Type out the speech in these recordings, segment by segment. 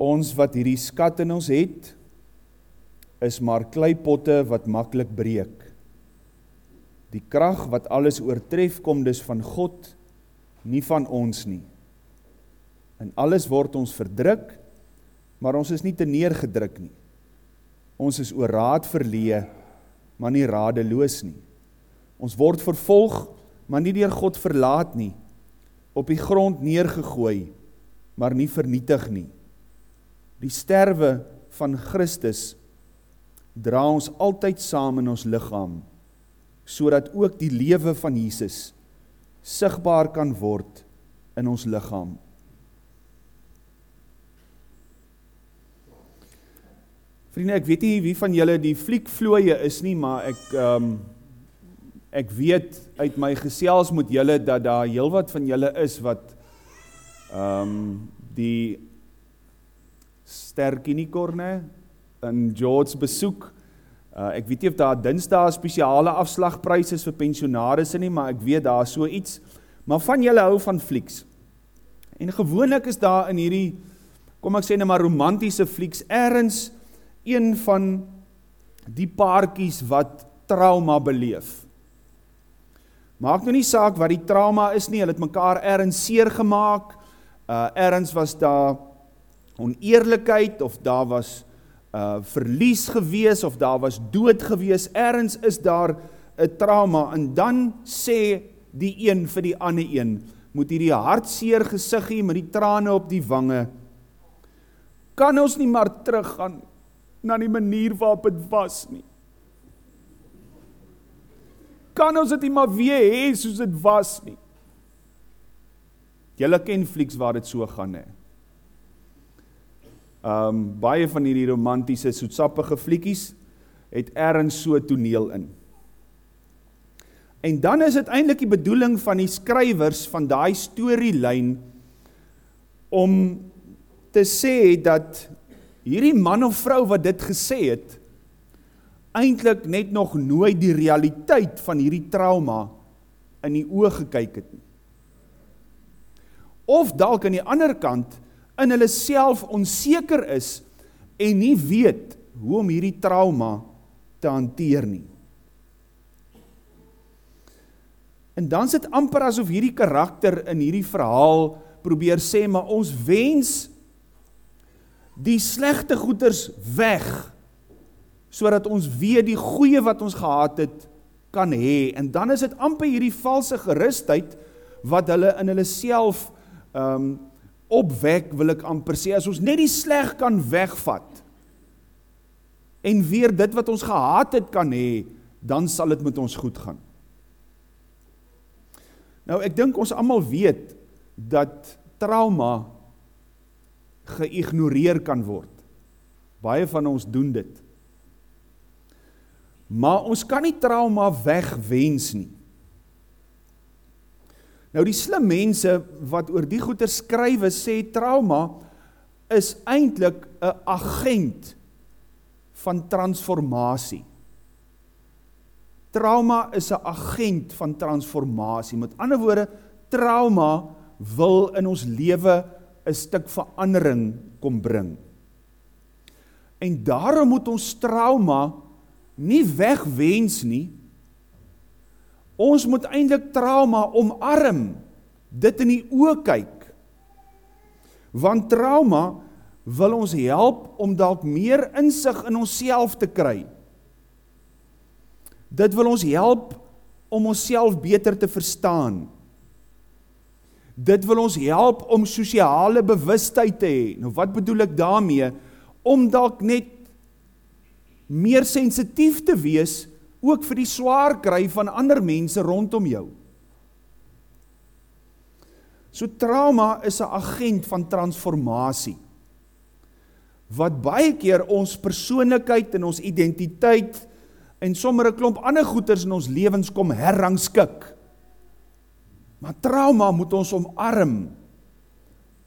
Ons wat hierdie skat in ons het, is maar kleipotte wat maklik breek. Die krag wat alles oortref kom dus van God, nie van ons nie. In alles word ons verdruk, maar ons is nie te neergedruk nie. Ons is oor raad verleë, maar nie radeloos nie. Ons word vervolg, maar nie deur God verlaat nie. Op die grond neergegooi, maar nie vernietig nie. Die sterwe van Christus dra ons altyd saam in ons liggaam sodat ook die lewe van Jesus sigbaar kan word in ons liggaam. Vriende, ek weet nie wie van julle die fliekvloeie is nie, maar ek ehm um, ek weet uit my gesels met julle dat daar heelwat van julle is wat ehm um, die sterkinikorne in George besoek. Uh, ek weet nie of daar Dinsdae spesiale afslagpryse is vir pensionaarsse nie, maar ek weet daar so iets. Maar van julle hou van flieks. En gewoonlik is daar in hierdie kom ek sê net maar romantiese flieks ergens een van die paartjies wat trauma beleef. Maak nou nie saak wat die trauma is nie, hulle het mekaar ergens seer gemaak. Uh ergens was daar oneerlikheid of daar was uh verlies gewees of daar was dood gewees. Ergens is daar 'n trauma en dan sê die een vir die ander een moet hierdie hartseer gesiggie met die trane op die wange kan ons nie maar teruggaan na die manier waarop dit was nie. Kan ons dit nie maar weer hê soos dit was nie. Julle ken flieks waar dit so gaan hè. Um baie van hierdie romantiese soetsappige flieks het ergens so toneel in. En dan is dit eintlik die bedoeling van die skrywers van daai storielyn om te sê dat hierdie man of vrou wat dit gesê het eintlik net nog nooit die realiteit van hierdie trauma in die oë gekyk het nie. Of dalk aan die ander kant in hulle self onseker is en nie weet hoe om hierdie trauma te hanteer nie. En dan sit amper asof hierdie karakter in hierdie verhaal probeer sê maar ons wens die slegte goeders weg sodat ons weer die goeie wat ons gehad het kan hê en dan is dit amper hierdie valse gerusheid wat hulle in hulle self um, opwek wil ek amper sê as ons net die sleg kan wegvat en weer dit wat ons gehaat het kan hê dan sal dit met ons goed gaan. Nou ek dink ons almal weet dat trauma geïgnoreer kan word. Baie van ons doen dit. Maar ons kan nie trauma wegwens nie. Nou die slim mense wat oor die goeie skrywe sê trauma is eintlik 'n agent van transformasie. Trauma is 'n agent van transformasie. Met ander woorde, trauma wil in ons lewe 'n stuk verandering kom bring. En daarom moet ons trauma nie wegwens nie, Ons moet eintlik trauma omarm. Dit in die oë kyk. Want trauma wil ons help om dalk meer insig in onsself te kry. Dit wil ons help om onsself beter te verstaan. Dit wil ons help om sosiale bewustheid te hê. Nou wat bedoel ek daarmee? Om dalk net meer sensitief te wees ook vir die swaar kry van ander mense rondom jou. So trauma is 'n agent van transformasie wat baie keer ons persoonlikheid en ons identiteit en sommer 'n klomp ander goeters in ons lewens kom herrangskik. Maar trauma moet ons omarm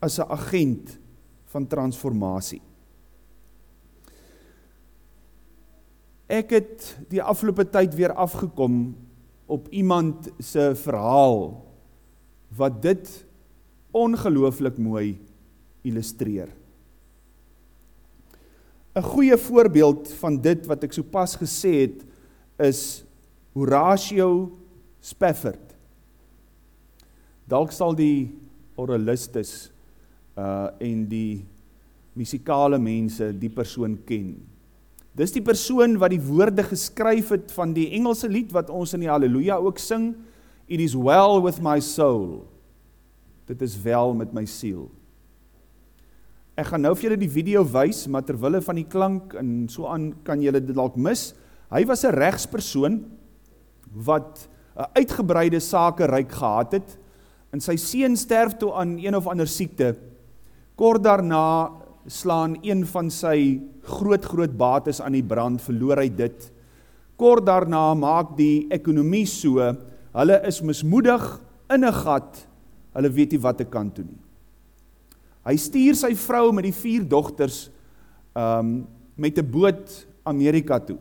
as 'n agent van transformasie. Ek het die afgelope tyd weer afgekom op iemand se verhaal wat dit ongelooflik mooi illustreer. 'n goeie voorbeeld van dit wat ek sopas gesê het is Horatio Spafford. Dalk sal die oralistes uh en die musikale mense die persoon ken. Dis die persoon wat die woorde geskryf het van die Engelse lied wat ons in die Halleluja ook sing. It is well with my soul. Dit is wel met my siel. Ek gaan nou vir julle die video wys, maar ter wille van die klank en so aan kan julle dit dalk mis. Hy was 'n regspersoon wat 'n uitgebreide sake ryk gehad het. En sy seun sterf toe aan een of ander siekte. Kort daarna slaan een van sy groot groot bates aan die brand, verloor hy dit. Kort daarna maak die ekonomie so, hulle is mismoedig in 'n gat. Hulle weet nie wat te kan doen nie. Hy stuur sy vrou met die vier dogters um met 'n boot Amerika toe.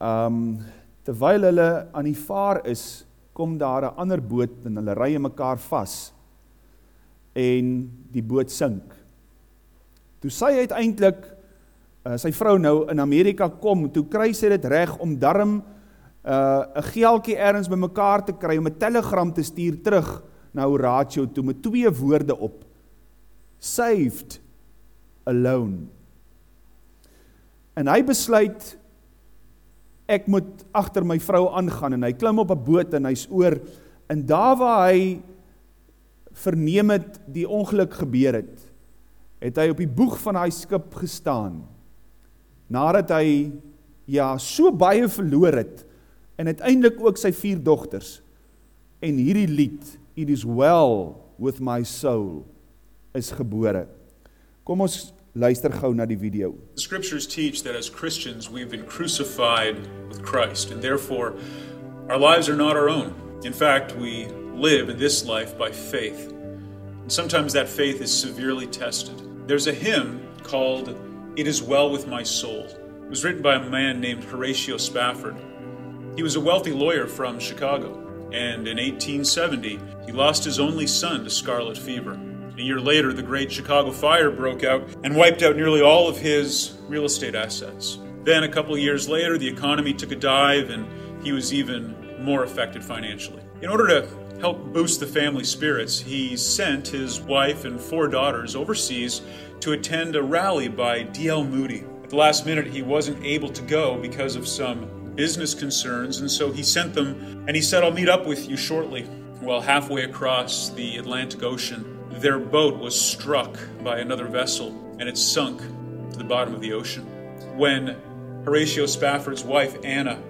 Um terwyl hulle aan die vaar is, kom daar 'n ander boot en hulle ry mekaar vas en die boot sink. Toe sy uiteindelik uh, sy vrou nou in Amerika kom, toe kry sy dit reg om darm 'n uh, geeltjie ergens bymekaar te kry om 'n telegram te stuur terug na Horatio toe met twee woorde op. Saved alone. En hy besluit ek moet agter my vrou aangaan en hy klim op 'n boot en hy's oor en daar waar hy verneem het die ongeluk gebeur het, het hy op die boeg van daai skip gestaan. Nadat hy ja, so baie verloor het en uiteindelik ook sy vier dogters en hierdie lied it is well with my soul is gebore. Kom ons luister gou na die video. The scriptures teach that as Christians we've been crucified with Christ and therefore our lives are not our own. In fact, we live in this life by faith. And sometimes that faith is severely tested. There's a hymn called It Is Well With My Soul. It was written by a man named Horatio Spafford. He was a wealthy lawyer from Chicago and in 1870, he lost his only son to scarlet fever. A year later, the Great Chicago Fire broke out and wiped out nearly all of his real estate assets. Then, a couple years later, the economy took a dive and he was even more affected financially. In order to help boost the family spirits, he sent his wife and four daughters overseas to attend a rally by D.L. Moody. At the last minute, he wasn't able to go because of some business concerns, and so he sent them and he said, I'll meet up with you shortly. Well, halfway across the Atlantic Ocean, their boat was struck by another vessel and it sunk to the bottom of the ocean. When Horatio Spafford's wife, Anna,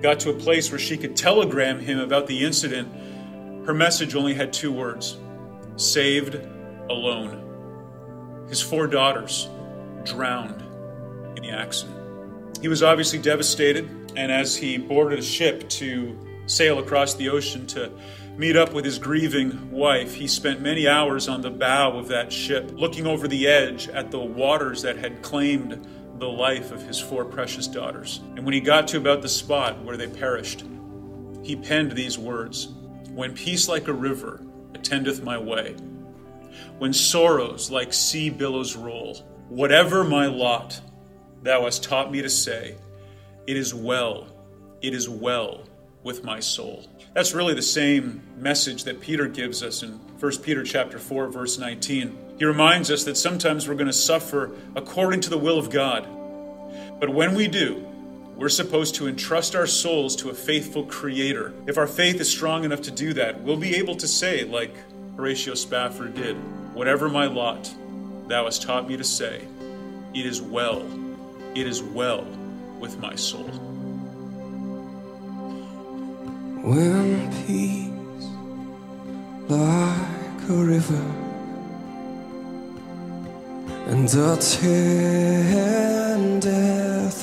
got to a place where she could telegram him about the incident, her message only had two words saved alone. His four daughters drowned in the accident. He was obviously devastated and as he boarded a ship to sail across the ocean to meet up with his grieving wife, he spent many hours on the bow of that ship, looking over the edge at the waters that had claimed the life of his four precious daughters. And when he got to about the spot where they perished, he penned these words When peace like a river attendeth my way, when sorrows like sea billows roll, whatever my lot, thou hast taught me to say, it is well, it is well with my soul. That's really the same message that Peter gives us in 1 Peter chapter 4 verse 19. He reminds us that sometimes we're going to suffer according to the will of God. But when we do, we're supposed to entrust our souls to a faithful creator. If our faith is strong enough to do that, we'll be able to say like Horatio Spafford did, whatever my lot, thou hast taught me to say, it is well, it is well with my soul. When peace like a river and attendeth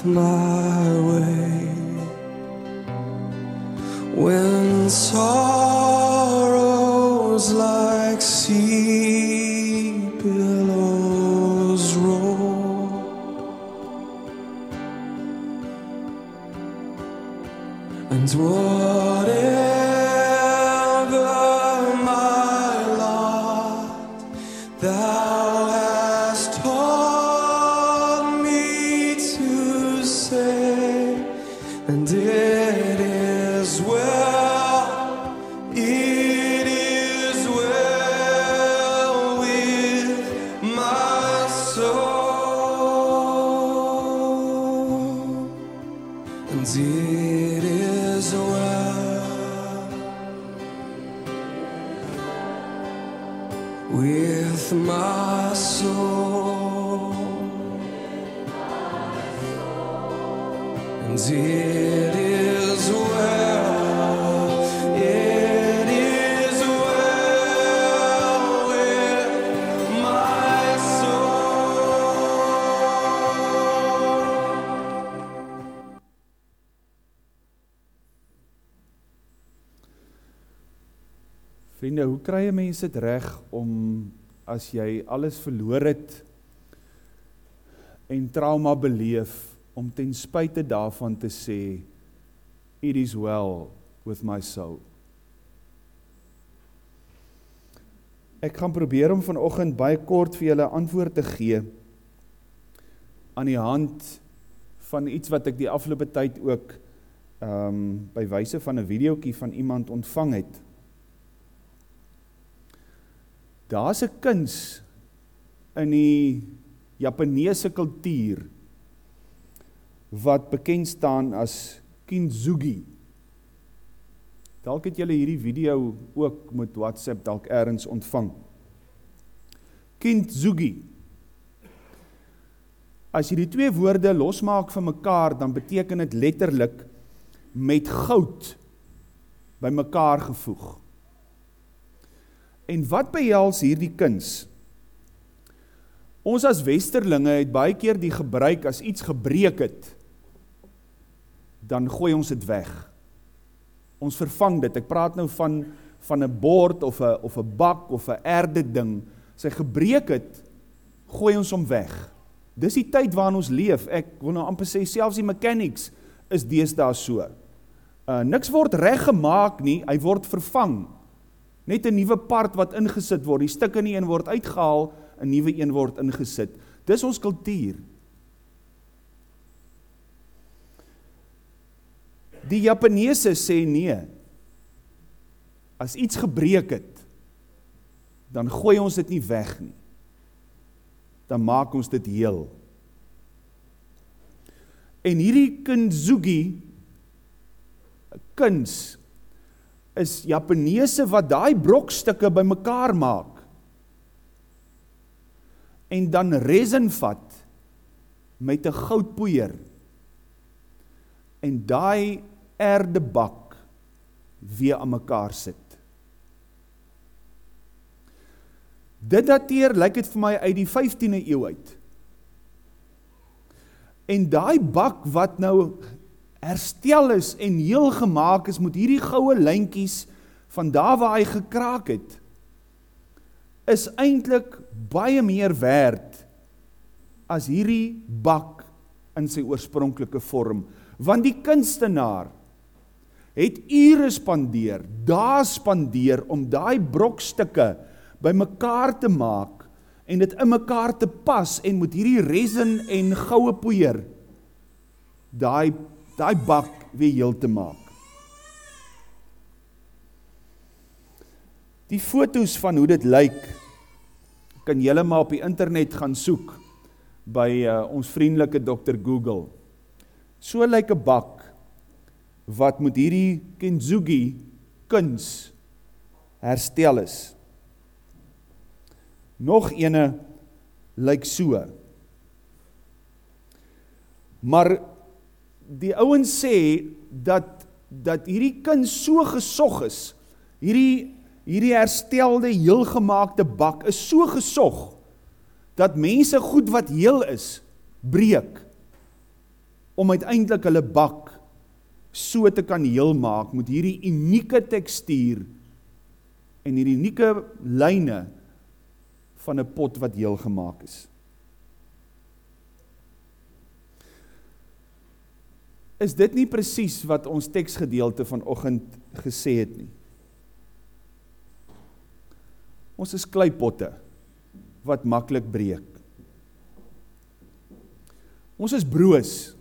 my way, when sorrows like sea billows roll, and whatever Vriende, hoe kry 'n mens dit reg om as jy alles verloor het en trauma beleef om ten spyte daarvan te sê it is well with my soul. Ek gaan probeer om vanoggend baie kort vir julle antwoord te gee aan die hand van iets wat ek die afgelope tyd ook ehm um, by wyse van 'n videoetjie van iemand ontvang het. Daar's 'n kuns in die Japaneese kultuur wat bekend staan as kintsugi. Dalk het julle hierdie video ook met WhatsApp dalk eers ontvang. Kintsugi. As jy die twee woorde losmaak van mekaar, dan beteken dit letterlik met goud bymekaar gevoeg. En wat behels hierdie kuns? Ons as westerlinge het baie keer die gebruik as iets gebreek het, dan gooi ons dit weg. Ons vervang dit. Ek praat nou van van 'n bord of 'n of 'n bak of 'n erde ding. As hy gebreek het, gooi ons hom weg. Dis die tyd waarin ons leef. Ek wil nou amper sê selfs die mechanics is deesdae so. Uh niks word reggemaak nie, hy word vervang. Net 'n nuwe part wat ingesit word. Die stukke in die een word uitgehaal, 'n nuwe een word ingesit. Dis ons kultuur. Die Japaneese sê nee. As iets gebreek het, dan gooi ons dit nie weg nie. Dan maak ons dit heel. En hierdie kintsugi kuns is Japaneese wat daai brokstukke bymekaar maak en dan resin vat met 'n goudpoeier en daai erdebak weer aan mekaar sit. Dit dateer lyk dit vir my uit die 15de eeu uit. En daai bak wat nou herstel is en heel gemaak is met hierdie goue lyntjies van daar waar hy gekraak het is eintlik baie meer werd as hierdie bak in sy oorspronklike vorm want die kunstenaar het ure spandeer, dae spandeer om daai brokstukke bymekaar te maak en dit in mekaar te pas en met hierdie resin en goue poeier daai daai bak weer heel te maak. Die fotos van hoe dit lyk kan julle maar op die internet gaan soek by uh, ons vriendelike dokter Google. So lyk 'n bak wat met hierdie kintsugi kuns herstel is. Nog ene lyk so. Maar die ouens sê dat dat hierdie kuns so gesog is. Hierdie hierdie herstelde, heelgemaakte bak is so gesog dat mense goed wat heel is breek om uiteindelik hulle bak so te kan heel maak met hierdie unieke tekstuur en hierdie unieke lyne van 'n pot wat heel gemaak is. Is dit nie presies wat ons teksgedeelte vanoggend gesê het nie? Ons is kleipotte wat maklik breek. Ons is broos.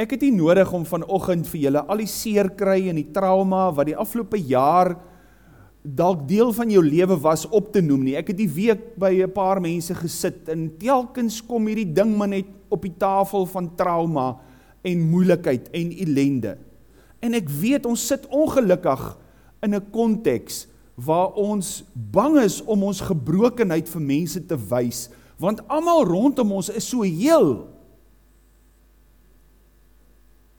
Ek het nie nodig om vanoggend vir julle al die seer kry en die trauma wat die afgelope jaar dalk deel van jou lewe was op te noem nie. Ek het die week by 'n paar mense gesit en telkens kom hierdie ding maar net op die tafel van trauma en moeilikheid en ellende. En ek weet ons sit ongelukkig in 'n konteks waar ons bang is om ons gebrokenheid vir mense te wys, want almal rondom ons is so heel.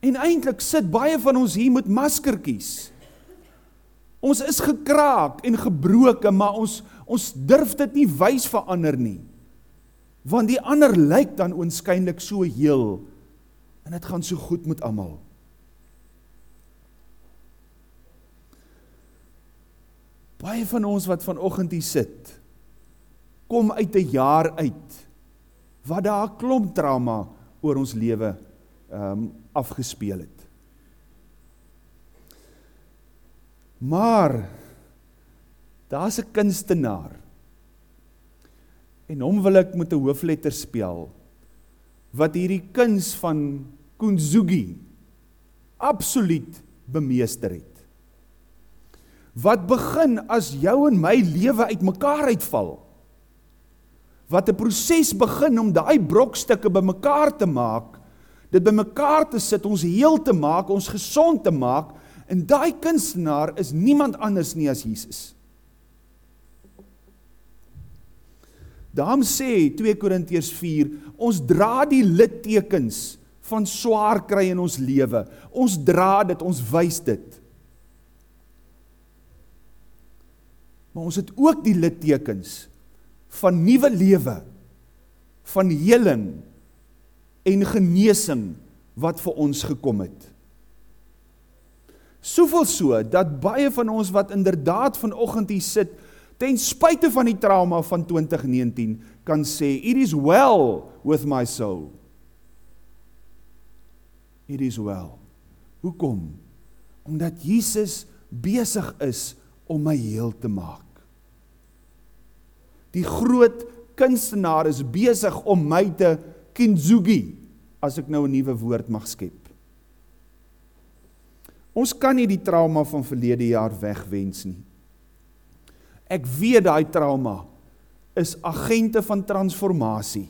En eintlik sit baie van ons hier met maskertjies. Ons is gekraak en gebroken, maar ons ons durf dit nie wys vir ander nie. Want die ander lyk dan oënskynlik so heel en dit gaan so goed met almal. Baie van ons wat vanoggend hier sit, kom uit 'n jaar uit wat daar 'n klomp trauma oor ons lewe ehm um, afgespeel het. Maar daar's 'n kunstenaar. En hom wil ek met 'n hoofletter spel wat hierdie kuns van Kunzugi absoluut bemeester het wat begin as jou en my lewe uitmekaar uitval. Wat 'n proses begin om daai brokstukke bymekaar te maak, dit bymekaar te sit, ons heel te maak, ons gesond te maak, en daai kunstenaar is niemand anders nie as Jesus. Daarom sê 2 Korintiërs 4, ons dra die littekens van swaar kry in ons lewe. Ons dra dit, ons wys dit. Maar ons het ook die littekens van nuwe lewe, van heling en genesing wat vir ons gekom het. Soveel so dat baie van ons wat inderdaad vanoggend hier sit, ten spyte van die trauma van 2019 kan sê it is well with my soul. It is well. Hoekom? Omdat Jesus besig is om my heel te maak. Die groot kunstenaar is besig om my te kintsugi as ek nou 'n nuwe woord mag skep. Ons kan nie die trauma van verlede jaar wegwens nie. Ek weet daai trauma is agente van transformasie.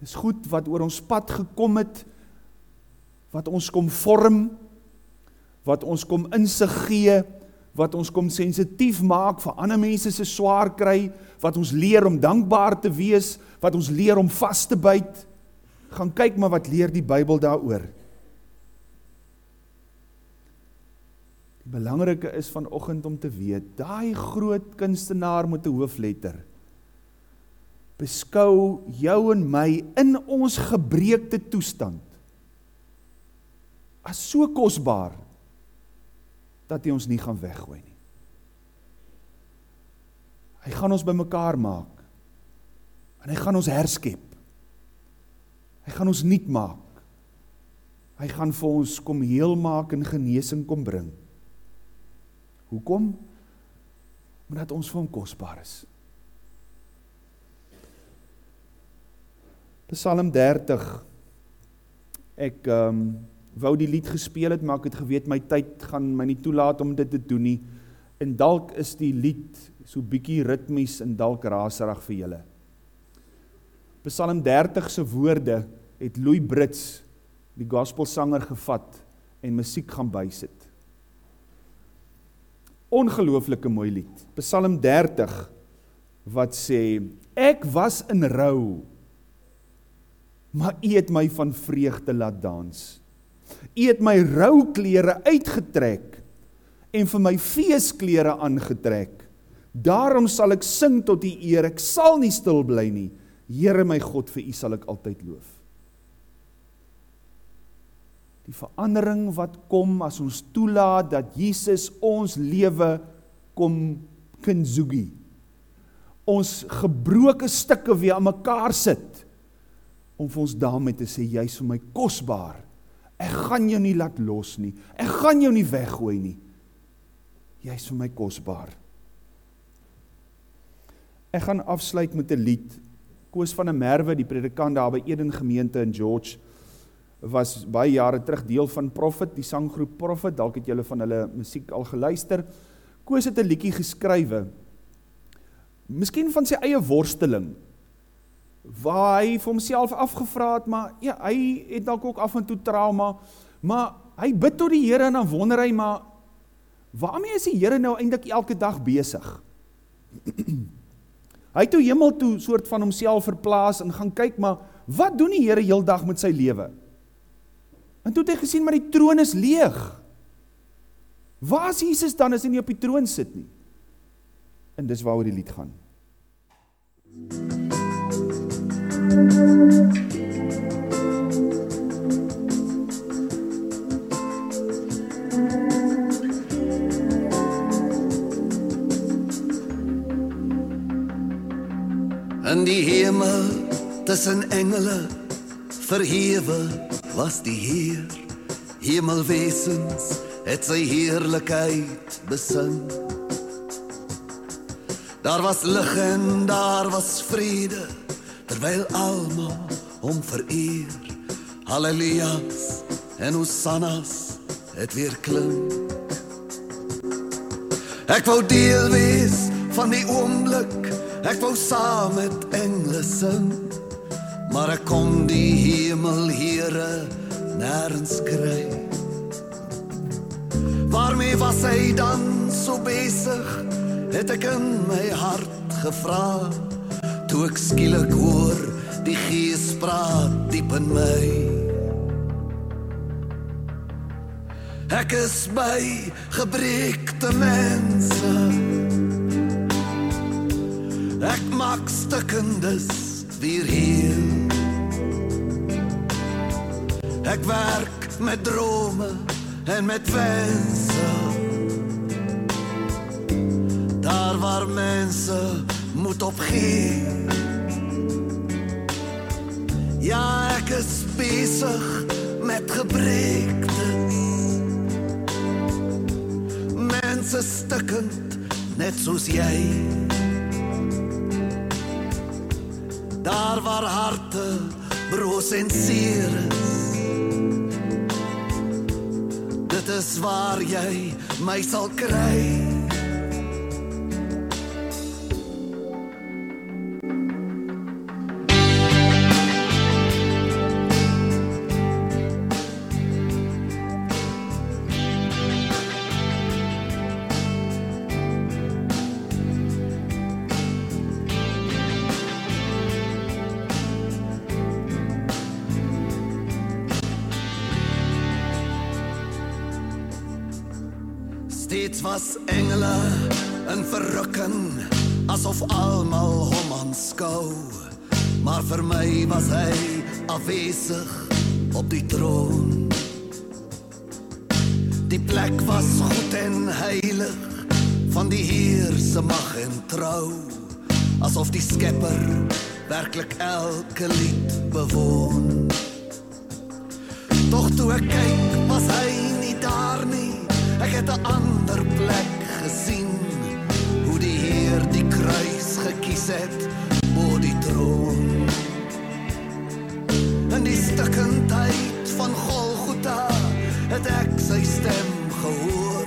Dis goed wat oor ons pad gekom het wat ons kom vorm wat ons kom insig gee wat ons kom sensitief maak vir ander mense se swaar kry wat ons leer om dankbaar te wees wat ons leer om vas te byt. Gaan kyk maar wat leer die Bybel daaroor. Die belangrike is vanoggend om te weet daai groot kunstenaar met 'n hoofletter beskou jou en my in ons gebreekte toestand as so kosbaar dat hy ons nie gaan weggooi nie. Hy gaan ons bymekaar maak. En hy gaan ons herskep. Hy gaan ons nuut maak. Hy gaan vir ons kom heel maak en genesing kom bring. Hoekom? Omdat ons vir hom kosbaar is. Psalm 30 Ek ehm um, wou die lied gespeel het, maar ek het geweet my tyd gaan my nie toelaat om dit te doen nie. En dalk is die lied so bietjie ritmies en dalk raserig vir julle. Psalm 30 se woorde het Louis Brits, die gospelsanger gevat en musiek gaan bysit. Ongelooflike mooi lied. Psalm 30 wat sê ek was in rou maar u het my van vreugde laat dans. U het my rouklere uitgetrek en vir my feesklere aangetrek. Daarom sal ek sing tot U eer. Ek sal nie stil bly nie. Here my God, vir U sal ek altyd loof. Die verandering wat kom as ons toelaat dat Jesus ons lewe kom kinzugi. Ons gebroke stukke weer aan mekaar sit om vir ons daarmee te sê jy's vir my kosbaar. Ek gaan jou nie laat los nie. Ek gaan jou nie weggooi nie. Jy's vir my kosbaar. Ek gaan afsluit met 'n lied. Koos van der Merwe, die predikant daar by Eden Gemeente in George was baie jare terug deel van Prophet, die sanggroep Prophet. Dalk het julle van hulle musiek al geluister. Koos het 'n liedjie geskrywe. Miskien van sy eie worsteling waar hy vir homself afgevra het, maar ja, hy het dalk ook af en toe trauma, maar hy bid tot die Here en dan wonder hy maar Waarmee is die Here nou eintlik elke dag besig? Hy het toe hemel toe soort van homself verplaas en gaan kyk maar wat doen die Here heeldag met sy lewe? En toe het hy gesien maar die troon is leeg. Waar is Jesus dan as hy nie op die troon sit nie? En dis waaroor die lied gaan. In die hemel tussen engele verhewe was die Heer. Hemelwesens het sy heerlikheid besing. Daar was lig en daar was vrede terwyl almal hom vereer. Halleluja's en hosannas het weer klink. Ek wou deel wees van die oomblik. Ek wou saam met engele sing. Maar ek kom die hemel Here nêrens kry. Waarmee was hy dan so besig? Het ek in my hart gevra. Toe ek skielik hoor die Gees praat diep in my. Ek is by gebreekte mense. Ek maak stukkendes weer heel. Ek werk met drome en met wense. Daar waar mense moet opgee. Ja, ek is besig met gebreektes. Mense stukkend net soos jy. Daar waar harte broos en seer is. Dit is waar jy my sal kry. Steeds was engele in verrukking asof almal hom aanskou. Maar vir my was hy afwesig op die troon. Die plek was goed en heilig van die Heer se mag en trou. Asof die Skepper werklik elke lied bewoon. Tog toe ek kyk, was hy nie. Ek het 'n ander plek gesien. Hoe die Heer die kruis gekies het bo die troon. In die stukkendheid van Golgotha het ek sy stem gehoor.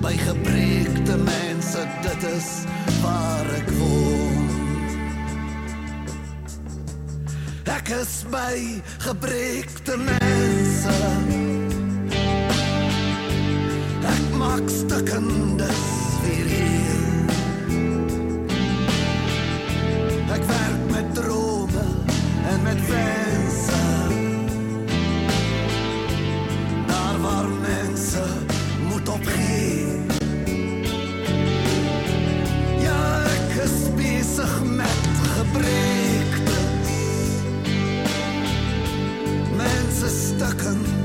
By gebreekte mense, dit is waar ek woon. Ek is by gebreekte mense. Mense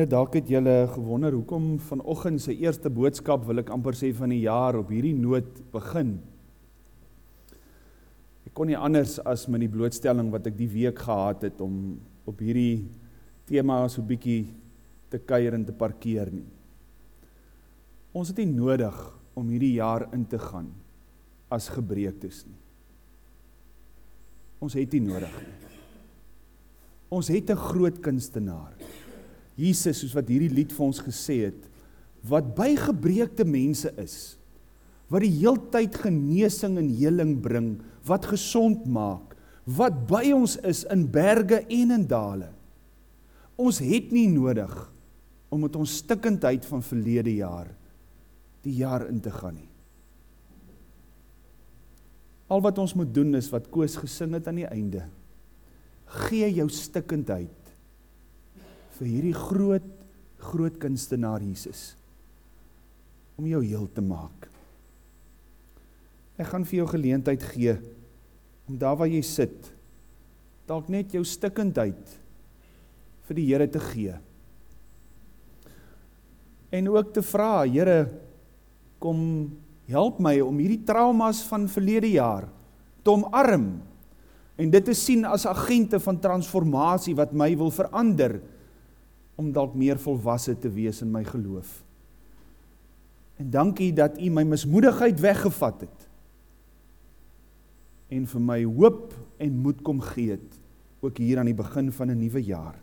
Vriende, dalk het julle gewonder hoekom vanoggend se eerste boodskap wil ek amper sê van die jaar op hierdie noot begin. Ek kon nie anders as met die blootstelling wat ek die week gehad het om op hierdie tema so bietjie te kuier en te parkeer nie. Ons het nie nodig om hierdie jaar in te gaan as gebreektes nie. Ons het nie nodig nie. Ons het 'n groot kunstenaar. Jesus soos wat hierdie lied vir ons gesê het, wat by gebreekte mense is, wat die heeltyd genesing en heling bring, wat gesond maak, wat by ons is in berge en in dale. Ons het nie nodig om met ons stikkendheid van verlede jaar die jaar in te gaan nie. Al wat ons moet doen is wat Koos gesing het aan die einde. Gee jou stikkendheid vir hierdie groot groot kunstenaar Jesus om jou heel te maak. Ek gaan vir jou geleentheid gee om daar waar jy sit dalk net jou stikkendheid vir die Here te gee. En ook te vra, Here, kom help my om hierdie traumas van verlede jaar te omarm en dit te sien as agente van transformasie wat my wil verander om dalk meer volwasse te wees in my geloof. En dankie dat U my mismoedigheid weggevat het en vir my hoop en moed kom gee het ook hier aan die begin van 'n nuwe jaar.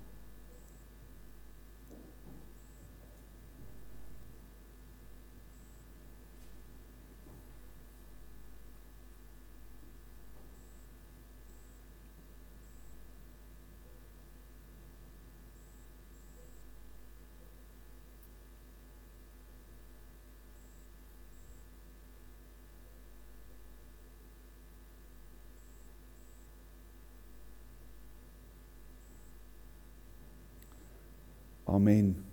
Amen.